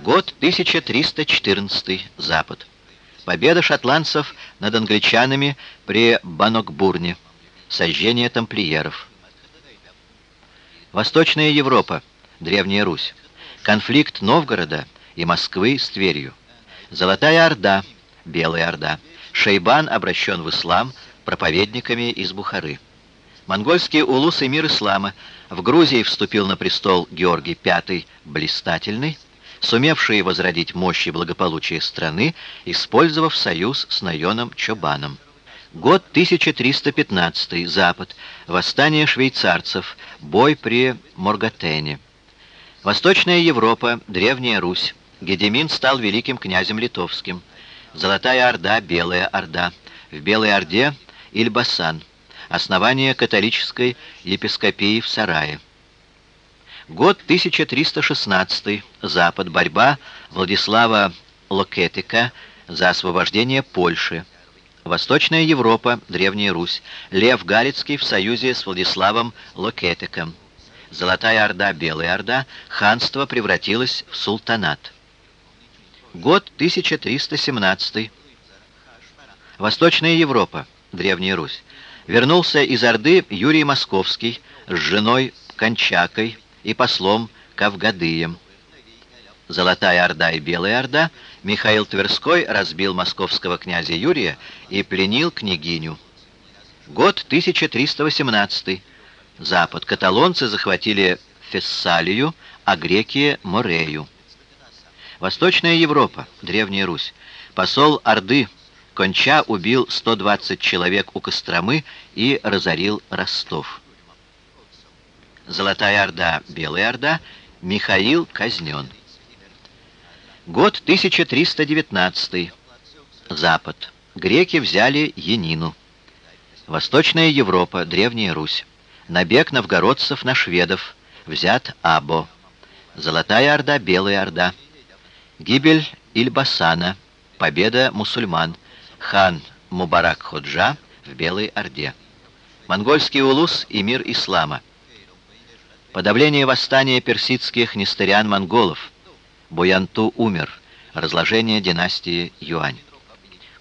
Год 1314. Запад. Победа шотландцев над англичанами при Банокбурне. Сожжение тамплиеров. Восточная Европа. Древняя Русь. Конфликт Новгорода и Москвы с Тверью. Золотая Орда. Белая Орда. Шейбан обращен в ислам проповедниками из Бухары. Монгольские улусы мир ислама. В Грузии вступил на престол Георгий V Блистательный, сумевший возродить мощь и благополучие страны, использовав союз с Найоном Чобаном. Год 1315, Запад, восстание швейцарцев, бой при Моргатене. Восточная Европа, Древняя Русь. Гедемин стал великим князем литовским. Золотая Орда, Белая Орда. В Белой Орде Ильбасан. Основание католической епископии в Сарае. Год 1316. Запад. Борьба Владислава Локетика за освобождение Польши. Восточная Европа, Древняя Русь. Лев Галицкий в союзе с Владиславом Локетиком. Золотая Орда, Белая Орда. Ханство превратилось в султанат. Год 1317. Восточная Европа, Древняя Русь. Вернулся из Орды Юрий Московский с женой Кончакой и послом Кавгадыем. Золотая Орда и Белая Орда, Михаил Тверской разбил московского князя Юрия и пленил княгиню. Год 1318. Запад. Каталонцы захватили Фессалию, а греки — Морею. Восточная Европа, Древняя Русь. Посол Орды Конча убил 120 человек у Костромы и разорил Ростов. Золотая Орда, Белая Орда, Михаил казнен. Год 1319. Запад. Греки взяли Янину. Восточная Европа, Древняя Русь. Набег новгородцев на шведов. Взят Або. Золотая Орда, Белая Орда. Гибель Ильбасана. Победа мусульман хан Мубарак Ходжа в Белой Орде. Монгольский улус и мир ислама. Подавление восстания персидских нестырян-монголов. Буянту умер. Разложение династии Юань.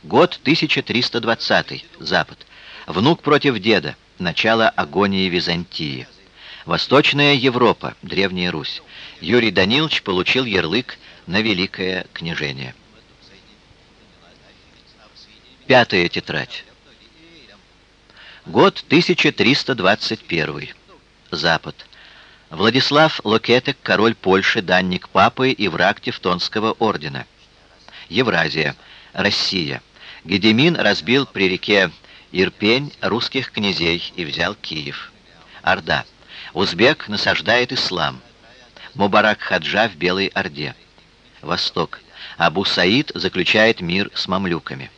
Год 1320. Запад. Внук против деда. Начало агонии Византии. Восточная Европа. Древняя Русь. Юрий Данилович получил ярлык на Великое княжение. Пятая тетрадь. Год 1321. Запад. Владислав Локетек, король Польши, данник папы и враг Тевтонского ордена. Евразия. Россия. Гедемин разбил при реке Ирпень русских князей и взял Киев. Орда. Узбек насаждает ислам. Мубарак Хаджа в Белой Орде. Восток. Абу Саид заключает мир с мамлюками.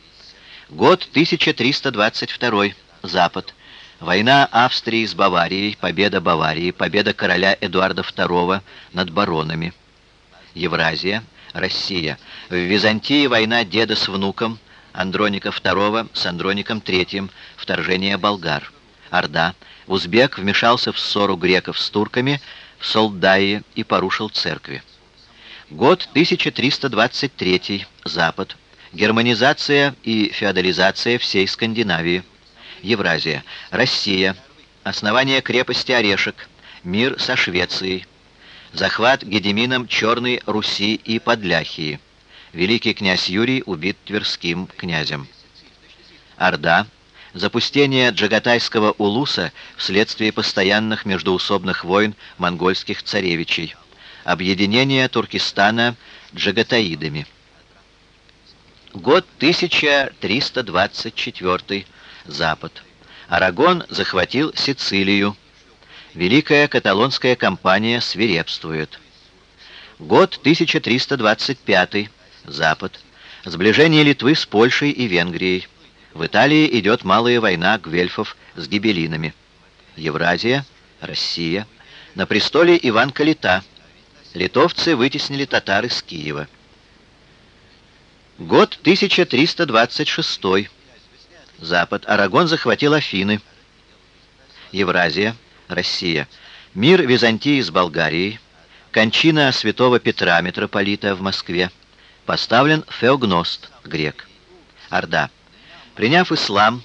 Год 1322. Запад. Война Австрии с Баварией, победа Баварии, победа короля Эдуарда II над баронами. Евразия, Россия. В Византии война деда с внуком, Андроника II с Андроником III, вторжение болгар. Орда. Узбек вмешался в ссору греков с турками в Солдае и порушил церкви. Год 1323. Запад. Германизация и феодализация всей Скандинавии. Евразия. Россия. Основание крепости Орешек. Мир со Швецией. Захват Гедемином Черной Руси и Подляхии. Великий князь Юрий убит Тверским князем. Орда. Запустение Джагатайского улуса вследствие постоянных междоусобных войн монгольских царевичей. Объединение Туркестана джагатаидами. Год 1324. Запад. Арагон захватил Сицилию. Великая каталонская кампания свирепствует. Год 1325. Запад. Сближение Литвы с Польшей и Венгрией. В Италии идет малая война гвельфов с гибелинами. Евразия, Россия. На престоле Иван Калита. Литовцы вытеснили татар из Киева. Год 1326. Запад. Арагон захватил Афины. Евразия. Россия. Мир Византии с Болгарией. Кончина святого Петра, митрополита в Москве. Поставлен Феогност, грек. Орда. Приняв ислам,